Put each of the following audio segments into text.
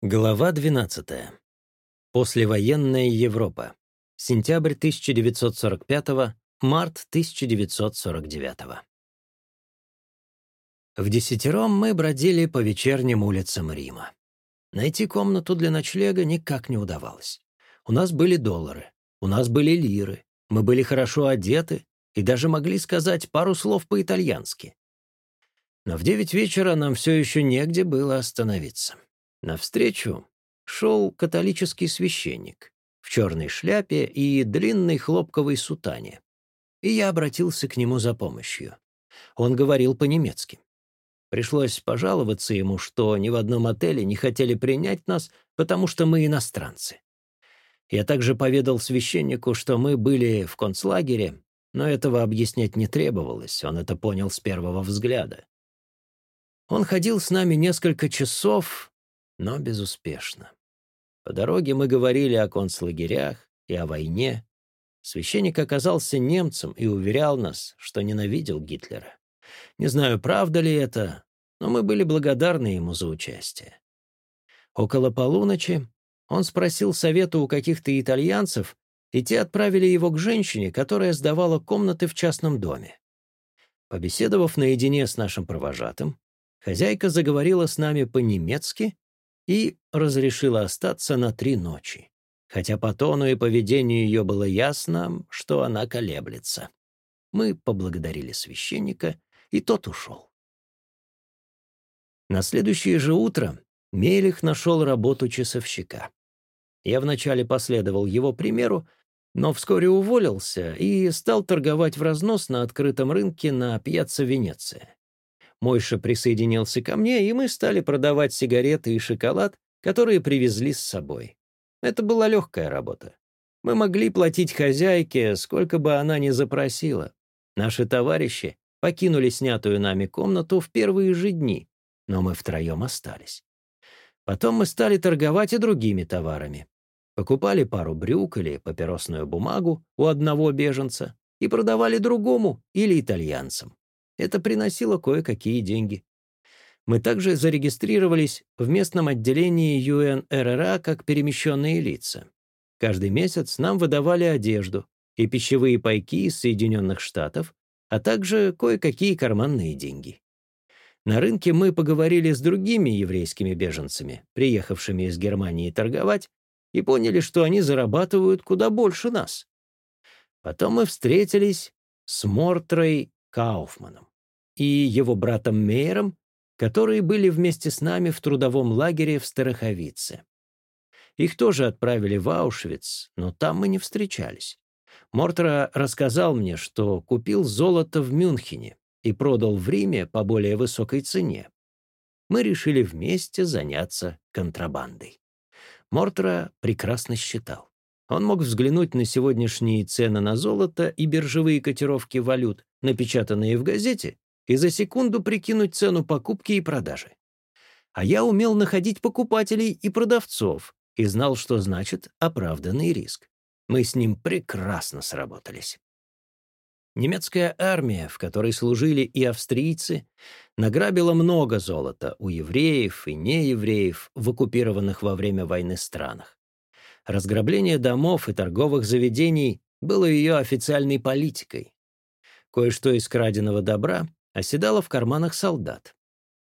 Глава 12. Послевоенная Европа. Сентябрь 1945 март 1949 В десятером мы бродили по вечерним улицам Рима. Найти комнату для ночлега никак не удавалось. У нас были доллары, у нас были лиры, мы были хорошо одеты и даже могли сказать пару слов по-итальянски. Но в девять вечера нам все еще негде было остановиться. Навстречу шел католический священник в черной шляпе и длинной хлопковой сутане. И я обратился к нему за помощью. Он говорил по-немецки. Пришлось пожаловаться ему, что ни в одном отеле не хотели принять нас, потому что мы иностранцы. Я также поведал священнику, что мы были в концлагере, но этого объяснять не требовалось, он это понял с первого взгляда. Он ходил с нами несколько часов, но безуспешно. По дороге мы говорили о концлагерях и о войне. Священник оказался немцем и уверял нас, что ненавидел Гитлера. Не знаю, правда ли это, но мы были благодарны ему за участие. Около полуночи он спросил совета у каких-то итальянцев, и те отправили его к женщине, которая сдавала комнаты в частном доме. Побеседовав наедине с нашим провожатым, хозяйка заговорила с нами по-немецки и разрешила остаться на три ночи, хотя по тону и поведению ее было ясно, что она колеблется. Мы поблагодарили священника, и тот ушел. На следующее же утро Мелих нашел работу часовщика. Я вначале последовал его примеру, но вскоре уволился и стал торговать в разнос на открытом рынке на пьяцца Венеция. Мойша присоединился ко мне, и мы стали продавать сигареты и шоколад, которые привезли с собой. Это была легкая работа. Мы могли платить хозяйке, сколько бы она ни запросила. Наши товарищи покинули снятую нами комнату в первые же дни, но мы втроем остались. Потом мы стали торговать и другими товарами. Покупали пару брюк или папиросную бумагу у одного беженца и продавали другому или итальянцам. Это приносило кое-какие деньги. Мы также зарегистрировались в местном отделении ЮНРРА как перемещенные лица. Каждый месяц нам выдавали одежду и пищевые пайки из Соединенных Штатов, а также кое-какие карманные деньги. На рынке мы поговорили с другими еврейскими беженцами, приехавшими из Германии торговать, и поняли, что они зарабатывают куда больше нас. Потом мы встретились с Мортрой Кауфманом и его братом Мейером, которые были вместе с нами в трудовом лагере в Староховице. Их тоже отправили в Аушвиц, но там мы не встречались. Мортера рассказал мне, что купил золото в Мюнхене и продал в Риме по более высокой цене. Мы решили вместе заняться контрабандой. Мортера прекрасно считал. Он мог взглянуть на сегодняшние цены на золото и биржевые котировки валют, напечатанные в газете, и за секунду прикинуть цену покупки и продажи. А я умел находить покупателей и продавцов и знал, что значит оправданный риск. Мы с ним прекрасно сработались. Немецкая армия, в которой служили и австрийцы, награбила много золота у евреев и неевреев в оккупированных во время войны странах. Разграбление домов и торговых заведений было ее официальной политикой. Кое-что из краденого добра оседала в карманах солдат.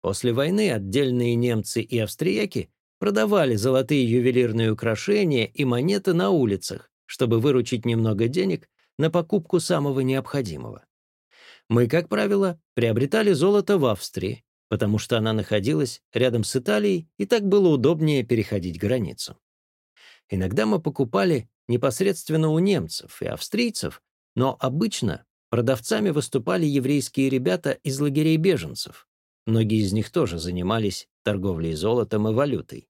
После войны отдельные немцы и австрияки продавали золотые ювелирные украшения и монеты на улицах, чтобы выручить немного денег на покупку самого необходимого. Мы, как правило, приобретали золото в Австрии, потому что она находилась рядом с Италией, и так было удобнее переходить границу. Иногда мы покупали непосредственно у немцев и австрийцев, но обычно Продавцами выступали еврейские ребята из лагерей беженцев. Многие из них тоже занимались торговлей золотом и валютой.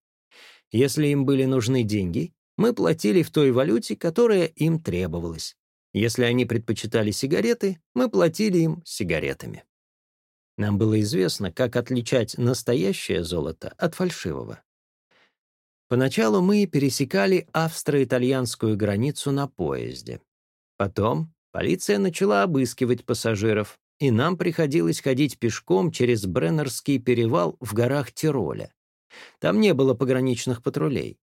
Если им были нужны деньги, мы платили в той валюте, которая им требовалась. Если они предпочитали сигареты, мы платили им сигаретами. Нам было известно, как отличать настоящее золото от фальшивого. Поначалу мы пересекали австро-итальянскую границу на поезде. Потом Полиция начала обыскивать пассажиров, и нам приходилось ходить пешком через Бреннерский перевал в горах Тироля. Там не было пограничных патрулей.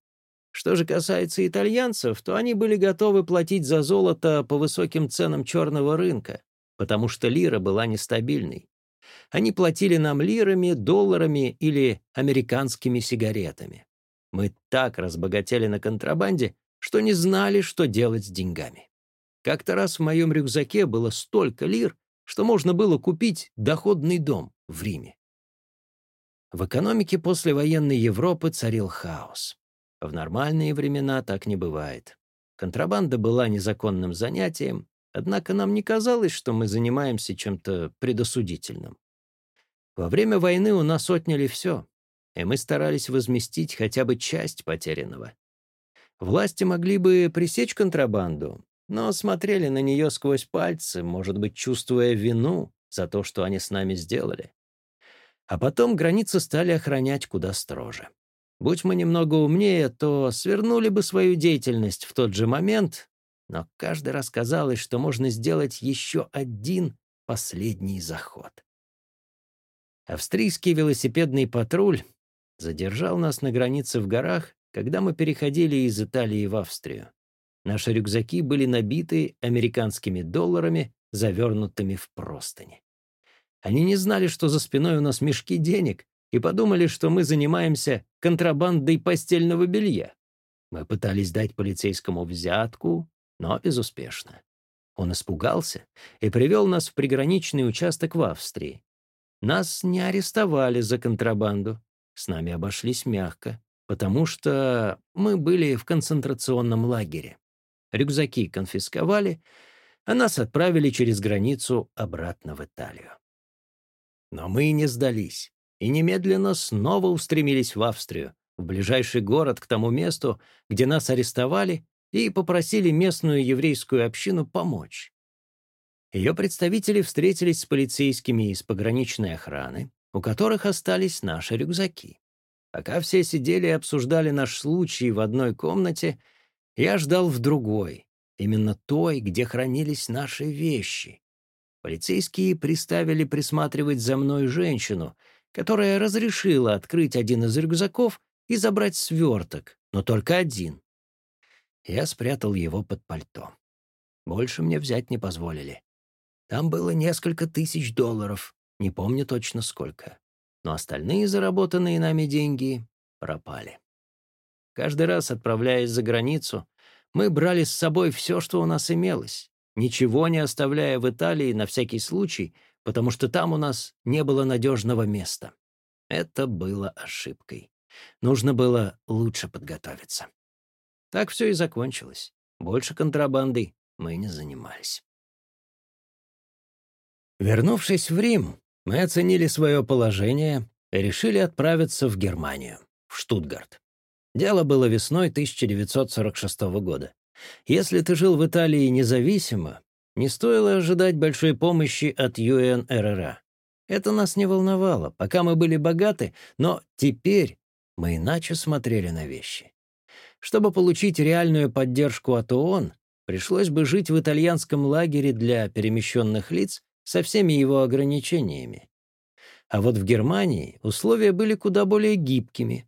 Что же касается итальянцев, то они были готовы платить за золото по высоким ценам черного рынка, потому что лира была нестабильной. Они платили нам лирами, долларами или американскими сигаретами. Мы так разбогатели на контрабанде, что не знали, что делать с деньгами. Как-то раз в моем рюкзаке было столько лир, что можно было купить доходный дом в Риме. В экономике послевоенной Европы царил хаос. В нормальные времена так не бывает. Контрабанда была незаконным занятием, однако нам не казалось, что мы занимаемся чем-то предосудительным. Во время войны у нас отняли все, и мы старались возместить хотя бы часть потерянного. Власти могли бы пресечь контрабанду, но смотрели на нее сквозь пальцы, может быть, чувствуя вину за то, что они с нами сделали. А потом границы стали охранять куда строже. Будь мы немного умнее, то свернули бы свою деятельность в тот же момент, но каждый раз казалось, что можно сделать еще один последний заход. Австрийский велосипедный патруль задержал нас на границе в горах, когда мы переходили из Италии в Австрию. Наши рюкзаки были набиты американскими долларами, завернутыми в простыни. Они не знали, что за спиной у нас мешки денег, и подумали, что мы занимаемся контрабандой постельного белья. Мы пытались дать полицейскому взятку, но безуспешно. Он испугался и привел нас в приграничный участок в Австрии, нас не арестовали за контрабанду. С нами обошлись мягко, потому что мы были в концентрационном лагере. Рюкзаки конфисковали, а нас отправили через границу обратно в Италию. Но мы не сдались и немедленно снова устремились в Австрию, в ближайший город к тому месту, где нас арестовали, и попросили местную еврейскую общину помочь. Ее представители встретились с полицейскими из пограничной охраны, у которых остались наши рюкзаки. Пока все сидели и обсуждали наш случай в одной комнате, я ждал в другой, именно той, где хранились наши вещи. Полицейские приставили присматривать за мной женщину, которая разрешила открыть один из рюкзаков и забрать сверток, но только один. Я спрятал его под пальто. Больше мне взять не позволили. Там было несколько тысяч долларов, не помню точно сколько. Но остальные заработанные нами деньги пропали. Каждый раз, отправляясь за границу, мы брали с собой все, что у нас имелось, ничего не оставляя в Италии на всякий случай, потому что там у нас не было надежного места. Это было ошибкой. Нужно было лучше подготовиться. Так все и закончилось. Больше контрабандой мы не занимались. Вернувшись в Рим, мы оценили свое положение и решили отправиться в Германию, в Штутгарт. Дело было весной 1946 года. Если ты жил в Италии независимо, не стоило ожидать большой помощи от ЮНРРА. Это нас не волновало, пока мы были богаты, но теперь мы иначе смотрели на вещи. Чтобы получить реальную поддержку от ООН, пришлось бы жить в итальянском лагере для перемещенных лиц со всеми его ограничениями. А вот в Германии условия были куда более гибкими.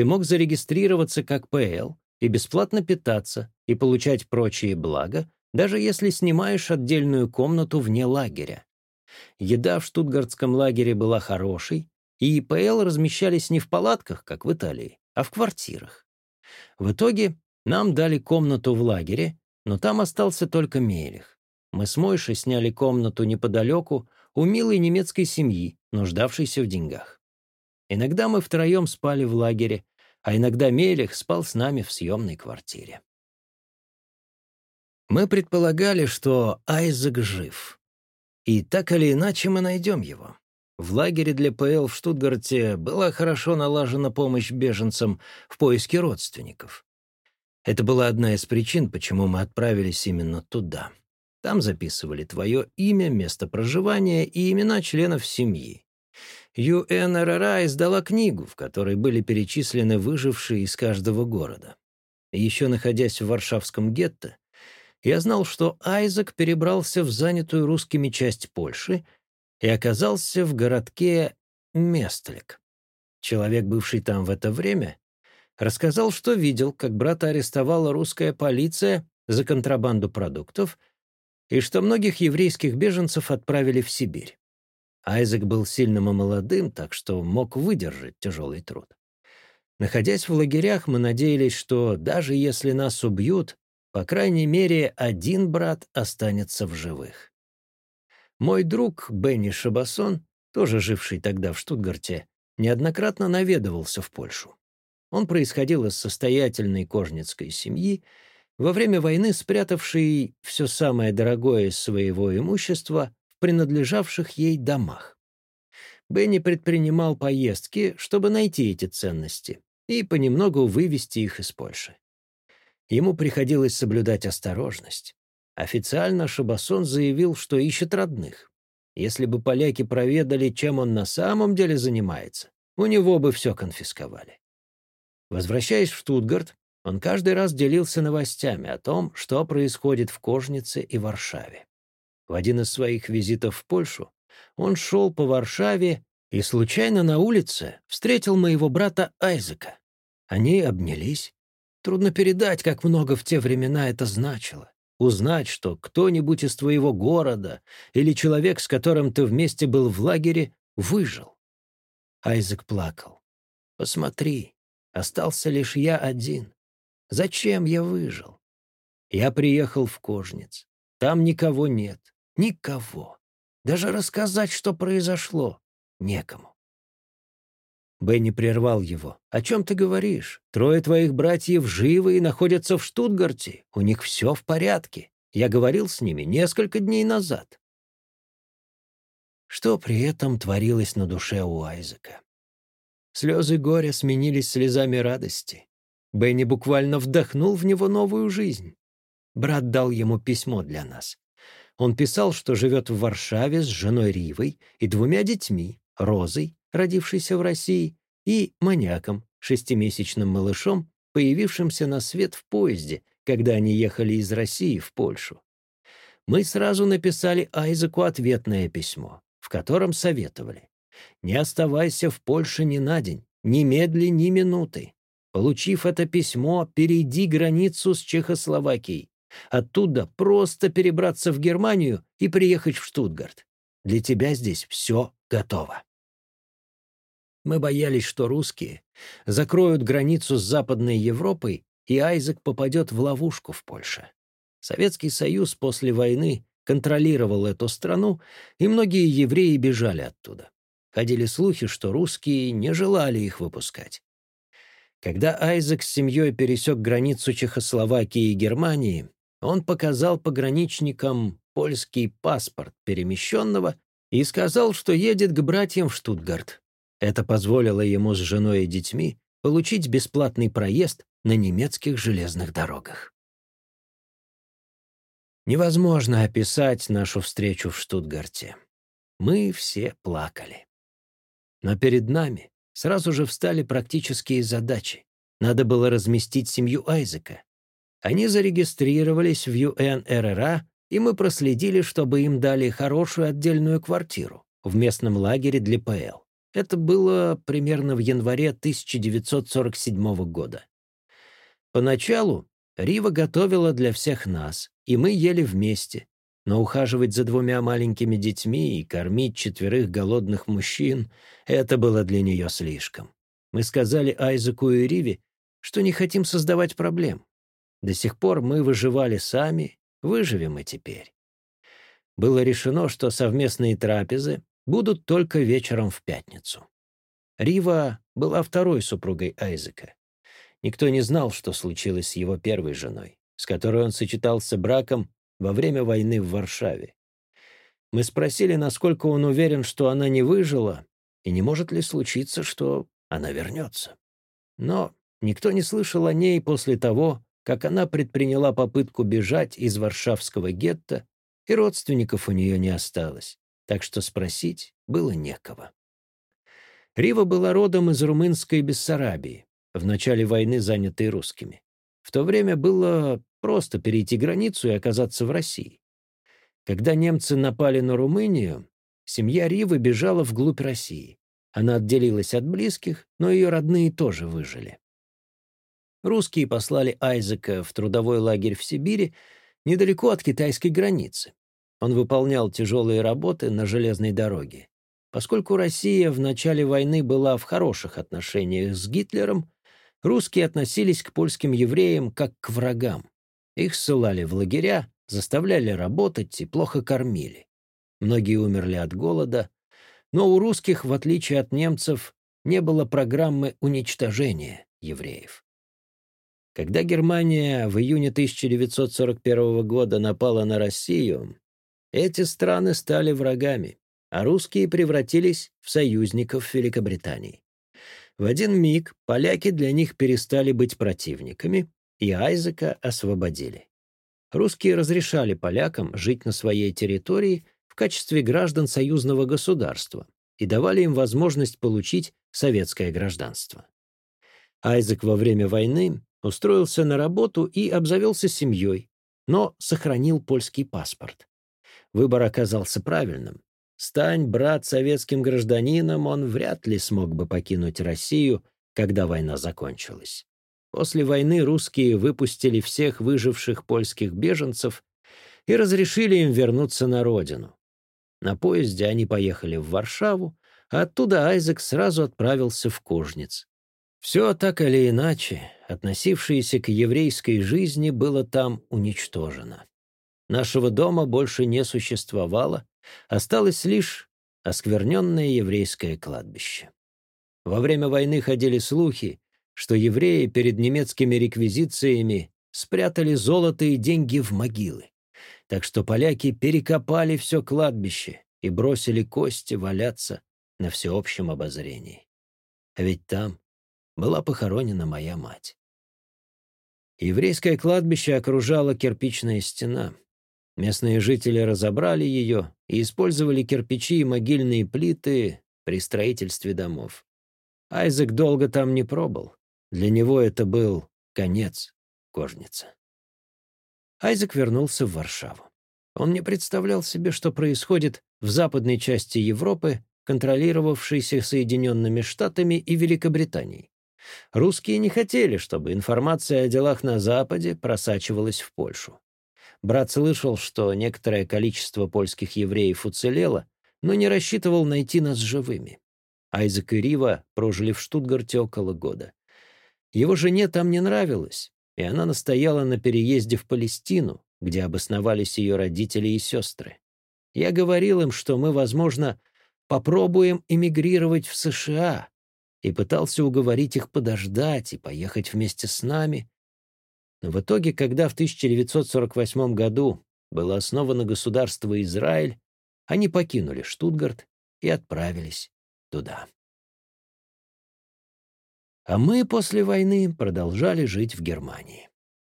Ты мог зарегистрироваться как ПЛ и бесплатно питаться и получать прочие блага, даже если снимаешь отдельную комнату вне лагеря. Еда в штутгартском лагере была хорошей, и ПЛ размещались не в палатках, как в Италии, а в квартирах. В итоге нам дали комнату в лагере, но там остался только Мелих. Мы с Мойшей сняли комнату неподалеку у милой немецкой семьи, нуждавшейся в деньгах. Иногда мы втроем спали в лагере, а иногда Мелих спал с нами в съемной квартире. Мы предполагали, что Айзек жив. И так или иначе мы найдем его. В лагере для ПЛ в Штутгарте была хорошо налажена помощь беженцам в поиске родственников. Это была одна из причин, почему мы отправились именно туда. Там записывали твое имя, место проживания и имена членов семьи. ЮНРРА издала книгу, в которой были перечислены выжившие из каждого города. Еще находясь в Варшавском гетто, я знал, что Айзек перебрался в занятую русскими часть Польши и оказался в городке Местлик. человек, бывший там в это время, рассказал, что видел, как брата арестовала русская полиция за контрабанду продуктов и что многих еврейских беженцев отправили в Сибирь. Айзек был сильным и молодым, так что мог выдержать тяжелый труд. Находясь в лагерях, мы надеялись, что даже если нас убьют, по крайней мере, один брат останется в живых. Мой друг Бенни Шабасон, тоже живший тогда в Штутгарте, неоднократно наведывался в Польшу. Он происходил из состоятельной кожницкой семьи, во время войны спрятавший все самое дорогое из своего имущества принадлежавших ей домах. Бенни предпринимал поездки, чтобы найти эти ценности и понемногу вывести их из Польши. Ему приходилось соблюдать осторожность. Официально Шабасон заявил, что ищет родных. Если бы поляки проведали, чем он на самом деле занимается, у него бы все конфисковали. Возвращаясь в Штутгарт, он каждый раз делился новостями о том, что происходит в Кожнице и Варшаве. В один из своих визитов в Польшу он шел по Варшаве и случайно на улице встретил моего брата Айзека. Они обнялись. Трудно передать, как много в те времена это значило узнать, что кто-нибудь из твоего города или человек, с которым ты вместе был в лагере, выжил. Айзек плакал. «Посмотри, остался лишь я один. Зачем я выжил? Я приехал в Кожниц. Там никого нет. Никого. Даже рассказать, что произошло, некому. Бенни прервал его. «О чем ты говоришь? Трое твоих братьев живы и находятся в Штутгарте. У них все в порядке. Я говорил с ними несколько дней назад». Что при этом творилось на душе у Айзека? Слезы горя сменились слезами радости. Бенни буквально вдохнул в него новую жизнь. Брат дал ему письмо для нас. Он писал, что живет в Варшаве с женой Ривой и двумя детьми, Розой родившийся в России, и маньяком, шестимесячным малышом, появившимся на свет в поезде, когда они ехали из России в Польшу. Мы сразу написали Айзеку ответное письмо, в котором советовали. «Не оставайся в Польше ни на день, ни медли, ни минуты. Получив это письмо, перейди границу с Чехословакией. Оттуда просто перебраться в Германию и приехать в Штутгарт. Для тебя здесь все готово». Мы боялись, что русские закроют границу с Западной Европой, и Айзек попадет в ловушку в Польше. Советский Союз после войны контролировал эту страну, и многие евреи бежали оттуда. Ходили слухи, что русские не желали их выпускать. Когда Айзек с семьей пересек границу Чехословакии и Германии, он показал пограничникам польский паспорт перемещенного и сказал, что едет к братьям в Штутгарт. Это позволило ему с женой и детьми получить бесплатный проезд на немецких железных дорогах. Невозможно описать нашу встречу в Штутгарте. Мы все плакали. Но перед нами сразу же встали практические задачи. Надо было разместить семью Айзека. Они зарегистрировались в ЮНРРА, и мы проследили, чтобы им дали хорошую отдельную квартиру в местном лагере для ПЛ. Это было примерно в январе 1947 года. Поначалу Рива готовила для всех нас, и мы ели вместе, но ухаживать за двумя маленькими детьми и кормить четверых голодных мужчин — это было для нее слишком. Мы сказали Айзеку и Риве, что не хотим создавать проблем. До сих пор мы выживали сами, выживем и теперь. Было решено, что совместные трапезы будут только вечером в пятницу. Рива была второй супругой Айзека. Никто не знал, что случилось с его первой женой, с которой он сочетался браком во время войны в Варшаве. Мы спросили, насколько он уверен, что она не выжила, и не может ли случиться, что она вернется. Но никто не слышал о ней после того, как она предприняла попытку бежать из варшавского гетто, и родственников у нее не осталось так что спросить было некого. Рива была родом из румынской Бессарабии, в начале войны занятой русскими. В то время было просто перейти границу и оказаться в России. Когда немцы напали на Румынию, семья Ривы бежала вглубь России. Она отделилась от близких, но ее родные тоже выжили. Русские послали Айзека в трудовой лагерь в Сибири, недалеко от китайской границы. Он выполнял тяжелые работы на железной дороге. Поскольку Россия в начале войны была в хороших отношениях с Гитлером, русские относились к польским евреям как к врагам. Их ссылали в лагеря, заставляли работать и плохо кормили. Многие умерли от голода, но у русских, в отличие от немцев, не было программы уничтожения евреев. Когда Германия в июне 1941 года напала на Россию, эти страны стали врагами, а русские превратились в союзников Великобритании. В один миг поляки для них перестали быть противниками, и Айзека освободили. Русские разрешали полякам жить на своей территории в качестве граждан союзного государства и давали им возможность получить советское гражданство. Айзек во время войны устроился на работу и обзавелся семьей, но сохранил польский паспорт. Выбор оказался правильным. Стань, брат, советским гражданином, он вряд ли смог бы покинуть Россию, когда война закончилась. После войны русские выпустили всех выживших польских беженцев и разрешили им вернуться на родину. На поезде они поехали в Варшаву, а оттуда Айзек сразу отправился в Кужниц. Все так или иначе, относившееся к еврейской жизни, было там уничтожено. Нашего дома больше не существовало, осталось лишь оскверненное еврейское кладбище. Во время войны ходили слухи, что евреи перед немецкими реквизициями спрятали золото и деньги в могилы. Так что поляки перекопали все кладбище и бросили кости валяться на всеобщем обозрении. А ведь там была похоронена моя мать. Еврейское кладбище окружала кирпичная стена. Местные жители разобрали ее и использовали кирпичи и могильные плиты при строительстве домов. Айзек долго там не пробыл. Для него это был конец кожницы. Айзек вернулся в Варшаву. Он не представлял себе, что происходит в западной части Европы, контролировавшейся Соединенными Штатами и Великобританией. Русские не хотели, чтобы информация о делах на Западе просачивалась в Польшу. Брат слышал, что некоторое количество польских евреев уцелело, но не рассчитывал найти нас живыми. Айзек и Рива прожили в Штутгарте около года. Его жене там не нравилось, и она настояла на переезде в Палестину, где обосновались ее родители и сестры. Я говорил им, что мы, возможно, попробуем эмигрировать в США, и пытался уговорить их подождать и поехать вместе с нами. Но в итоге, когда в 1948 году было основано государство Израиль, они покинули Штутгарт и отправились туда. А мы после войны продолжали жить в Германии.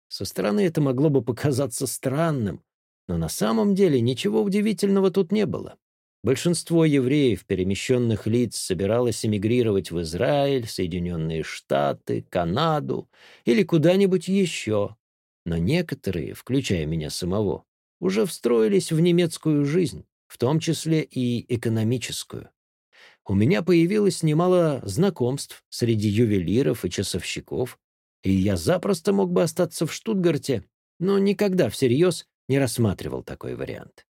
Со стороны это могло бы показаться странным, но на самом деле ничего удивительного тут не было. Большинство евреев, перемещенных лиц, собиралось эмигрировать в Израиль, Соединенные Штаты, Канаду или куда-нибудь еще. Но некоторые, включая меня самого, уже встроились в немецкую жизнь, в том числе и экономическую. У меня появилось немало знакомств среди ювелиров и часовщиков, и я запросто мог бы остаться в Штутгарте, но никогда всерьез не рассматривал такой вариант.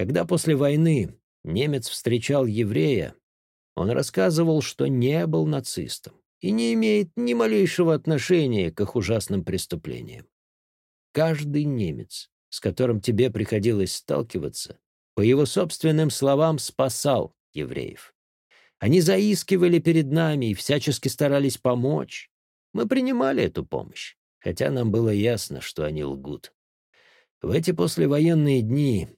Когда после войны немец встречал еврея, он рассказывал, что не был нацистом и не имеет ни малейшего отношения к их ужасным преступлениям. Каждый немец, с которым тебе приходилось сталкиваться, по его собственным словам, спасал евреев. Они заискивали перед нами и всячески старались помочь. Мы принимали эту помощь, хотя нам было ясно, что они лгут. В эти послевоенные дни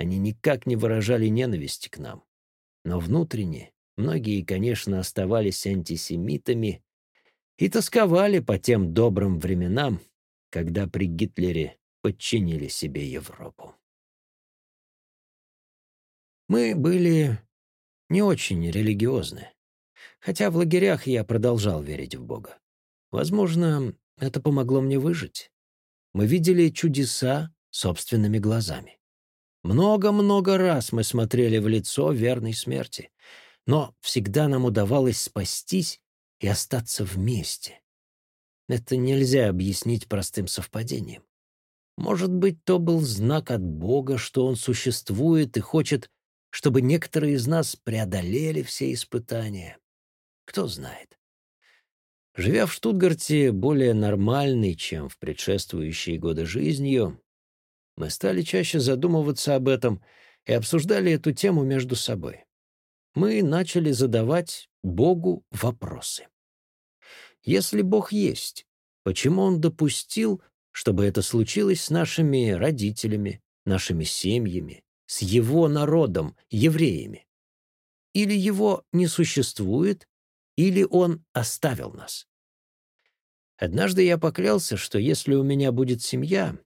они никак не выражали ненависти к нам. Но внутренне многие, конечно, оставались антисемитами и тосковали по тем добрым временам, когда при Гитлере подчинили себе Европу. Мы были не очень религиозны, хотя в лагерях я продолжал верить в Бога. Возможно, это помогло мне выжить. Мы видели чудеса собственными глазами. Много-много раз мы смотрели в лицо верной смерти. но всегда нам удавалось спастись и остаться вместе. Это нельзя объяснить простым совпадением. Может быть, то был знак от Бога, что Он существует и хочет, чтобы некоторые из нас преодолели все испытания. Кто знает. Живя в Штутгарте более нормальной, чем в предшествующие годы жизнью, мы стали чаще задумываться об этом и обсуждали эту тему между собой. Мы начали задавать Богу вопросы. Если Бог есть, почему Он допустил, чтобы это случилось с нашими родителями, нашими семьями, с Его народом, евреями? Или Его не существует, или Он оставил нас? Однажды я поклялся, что если у меня будет семья,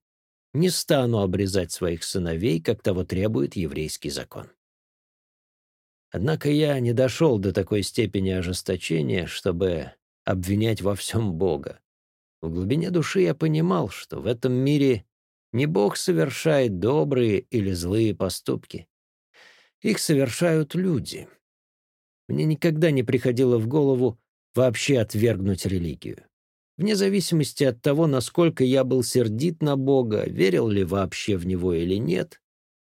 не стану обрезать своих сыновей, как того требует еврейский закон. Однако я не дошел до такой степени ожесточения, чтобы обвинять во всем Бога. В глубине души я понимал, что в этом мире не Бог совершает добрые или злые поступки. Их совершают люди. Мне никогда не приходило в голову вообще отвергнуть религию. Вне зависимости от того, насколько я был сердит на Бога, верил ли вообще в Него или нет,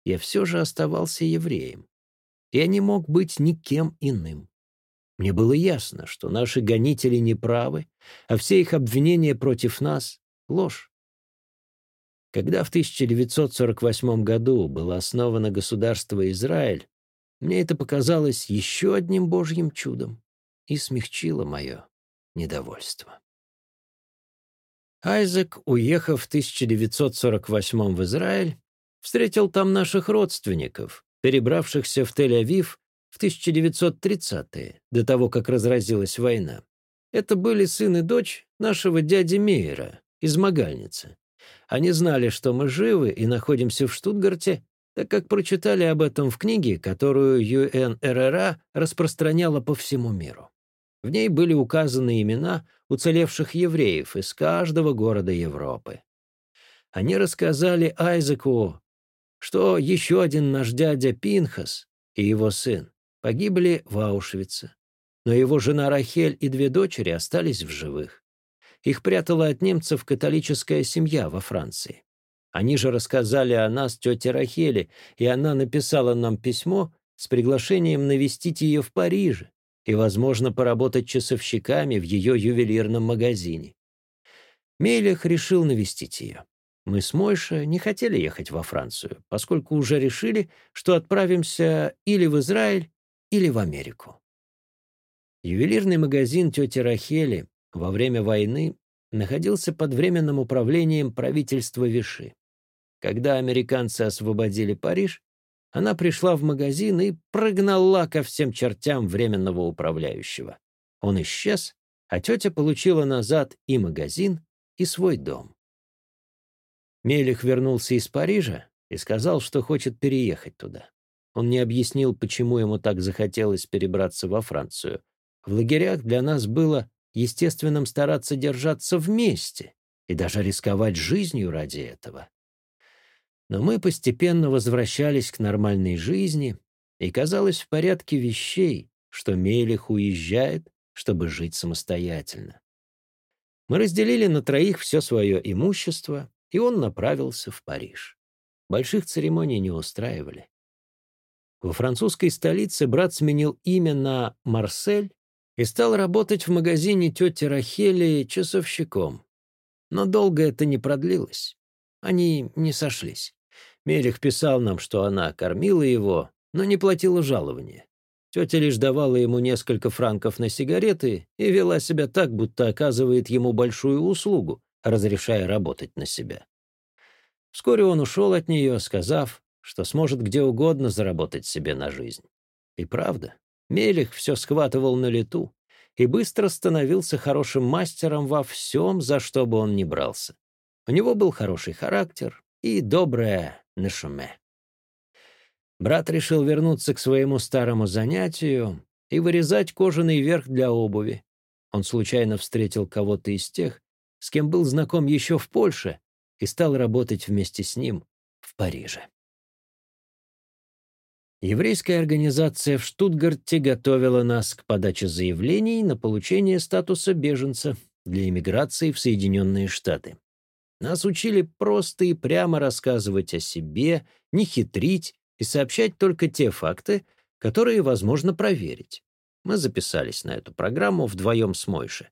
я все же оставался евреем. Я не мог быть никем иным. Мне было ясно, что наши гонители неправы, а все их обвинения против нас — ложь. Когда в 1948 году было основано государство Израиль, мне это показалось еще одним божьим чудом и смягчило мое недовольство. Айзек, уехав в 1948 в Израиль, встретил там наших родственников, перебравшихся в Тель-Авив в 1930-е, до того, как разразилась война. Это были сын и дочь нашего дяди Мейера из Могальницы. Они знали, что мы живы и находимся в Штутгарте, так как прочитали об этом в книге, которую ЮНРРА распространяла по всему миру. В ней были указаны имена уцелевших евреев из каждого города Европы. Они рассказали Айзеку, что еще один наш дядя Пинхас и его сын погибли в Аушвице, но его жена Рахель и две дочери остались в живых. Их прятала от немцев католическая семья во Франции. Они же рассказали о нас тете Рахеле, и она написала нам письмо с приглашением навестить ее в Париже, и, возможно, поработать часовщиками в ее ювелирном магазине. Мелех решил навестить ее. Мы с Мойша не хотели ехать во Францию, поскольку уже решили, что отправимся или в Израиль, или в Америку. Ювелирный магазин тети Рахели во время войны находился под временным управлением правительства Виши. Когда американцы освободили Париж, она пришла в магазин и прогнала ко всем чертям временного управляющего. Он исчез, а тетя получила назад и магазин, и свой дом. Мелих вернулся из Парижа и сказал, что хочет переехать туда. Он не объяснил, почему ему так захотелось перебраться во Францию. В лагерях для нас было естественным стараться держаться вместе и даже рисковать жизнью ради этого. Но мы постепенно возвращались к нормальной жизни, и казалось в порядке вещей, что Мелих уезжает, чтобы жить самостоятельно. Мы разделили на троих все свое имущество, и он направился в Париж. Больших церемоний не устраивали. Во французской столице брат сменил имя на Марсель и стал работать в магазине тети Рахели часовщиком. Но долго это не продлилось. Они не сошлись. Мелих писал нам, что она кормила его, но не платила жалования. Тетя лишь давала ему несколько франков на сигареты и вела себя так, будто оказывает ему большую услугу, разрешая работать на себя. Вскоре он ушел от нее, сказав, что сможет где угодно заработать себе на жизнь. И правда, Мелих все схватывал на лету и быстро становился хорошим мастером во всем, за что бы он ни брался. У него был хороший характер и добрая на шуме. Брат решил вернуться к своему старому занятию и вырезать кожаный верх для обуви. Он случайно встретил кого-то из тех, с кем был знаком еще в Польше, и стал работать вместе с ним в Париже. Еврейская организация в Штутгарте готовила нас к подаче заявлений на получение статуса беженца для иммиграции в Соединенные Штаты. Нас учили просто и прямо рассказывать о себе, не хитрить и сообщать только те факты, которые возможно проверить. Мы записались на эту программу вдвоем с Мойше.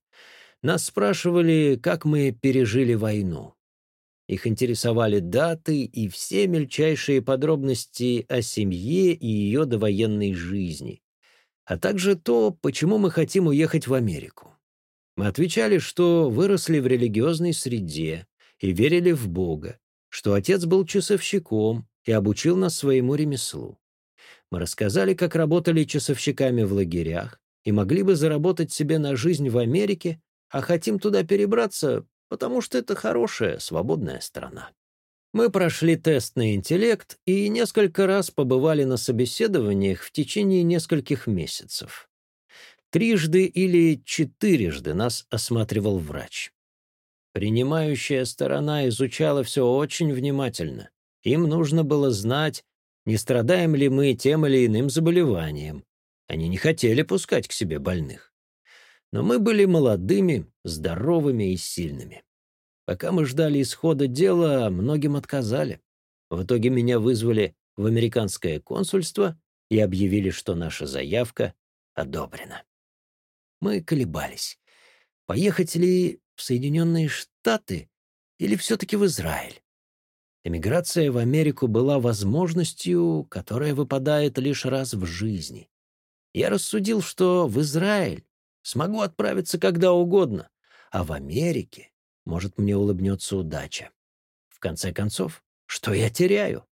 Нас спрашивали, как мы пережили войну. Их интересовали даты и все мельчайшие подробности о семье и ее довоенной жизни, а также то, почему мы хотим уехать в Америку. Мы отвечали, что выросли в религиозной среде и верили в Бога, что отец был часовщиком и обучил нас своему ремеслу. Мы рассказали, как работали часовщиками в лагерях и могли бы заработать себе на жизнь в Америке, а хотим туда перебраться, потому что это хорошая, свободная страна. Мы прошли тест на интеллект и несколько раз побывали на собеседованиях в течение нескольких месяцев. Трижды или четырежды нас осматривал врач. Принимающая сторона изучала все очень внимательно. Им нужно было знать, не страдаем ли мы тем или иным заболеванием. Они не хотели пускать к себе больных. Но мы были молодыми, здоровыми и сильными. Пока мы ждали исхода дела, многим отказали. В итоге меня вызвали в американское консульство и объявили, что наша заявка одобрена. Мы колебались. Поехать ли в Соединенные Штаты или все-таки в Израиль? Эмиграция в Америку была возможностью, которая выпадает лишь раз в жизни. Я рассудил, что в Израиль смогу отправиться когда угодно, а в Америке, может, мне улыбнется удача. В конце концов, что я теряю?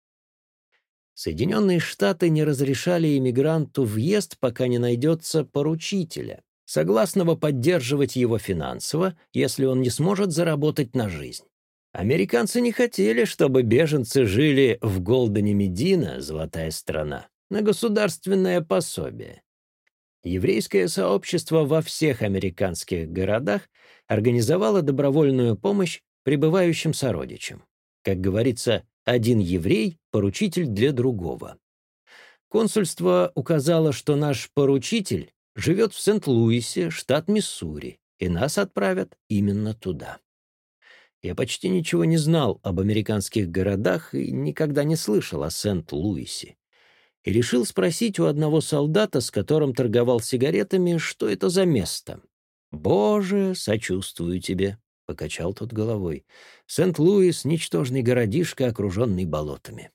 Соединенные Штаты не разрешали иммигранту въезд, пока не найдется поручителя, согласного поддерживать его финансово, если он не сможет заработать на жизнь. Американцы не хотели, чтобы беженцы жили в Голдене Медина, золотая страна, на государственное пособие. Еврейское сообщество во всех американских городах организовало добровольную помощь прибывающим сородичам. Как говорится, один еврей — поручитель для другого. Консульство указало, что наш поручитель живет в Сент-Луисе, штат Миссури, и нас отправят именно туда. Я почти ничего не знал об американских городах и никогда не слышал о Сент-Луисе и решил спросить у одного солдата, с которым торговал сигаретами, что это за место. «Боже, сочувствую тебе», — покачал тот головой. «Сент-Луис — ничтожный городишко, окруженный болотами».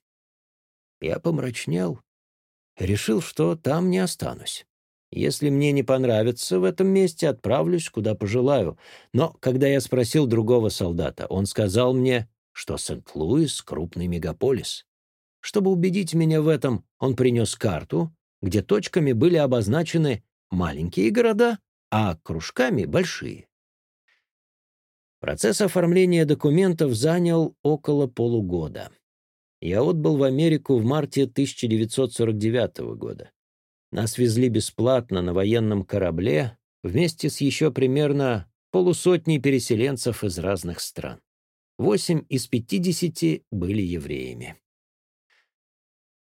Я помрачнел, решил, что там не останусь. Если мне не понравится в этом месте, отправлюсь, куда пожелаю. Но когда я спросил другого солдата, он сказал мне, что Сент-Луис — крупный мегаполис. Чтобы убедить меня в этом, он принес карту, где точками были обозначены маленькие города, а кружками — большие. Процесс оформления документов занял около полугода. Я отбыл в Америку в марте 1949 года. Нас везли бесплатно на военном корабле вместе с еще примерно полусотней переселенцев из разных стран. Восемь из пятидесяти были евреями.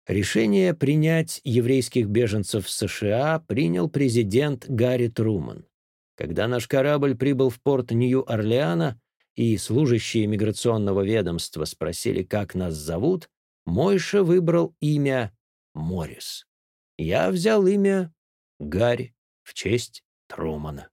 Решение принять еврейских беженцев в США принял президент Гарри Труман. Когда наш корабль прибыл в порт Нью-Орлеана, и служащие миграционного ведомства спросили, как нас зовут, Мойша выбрал имя Моррис. Я взял имя Гарри в честь Трумана.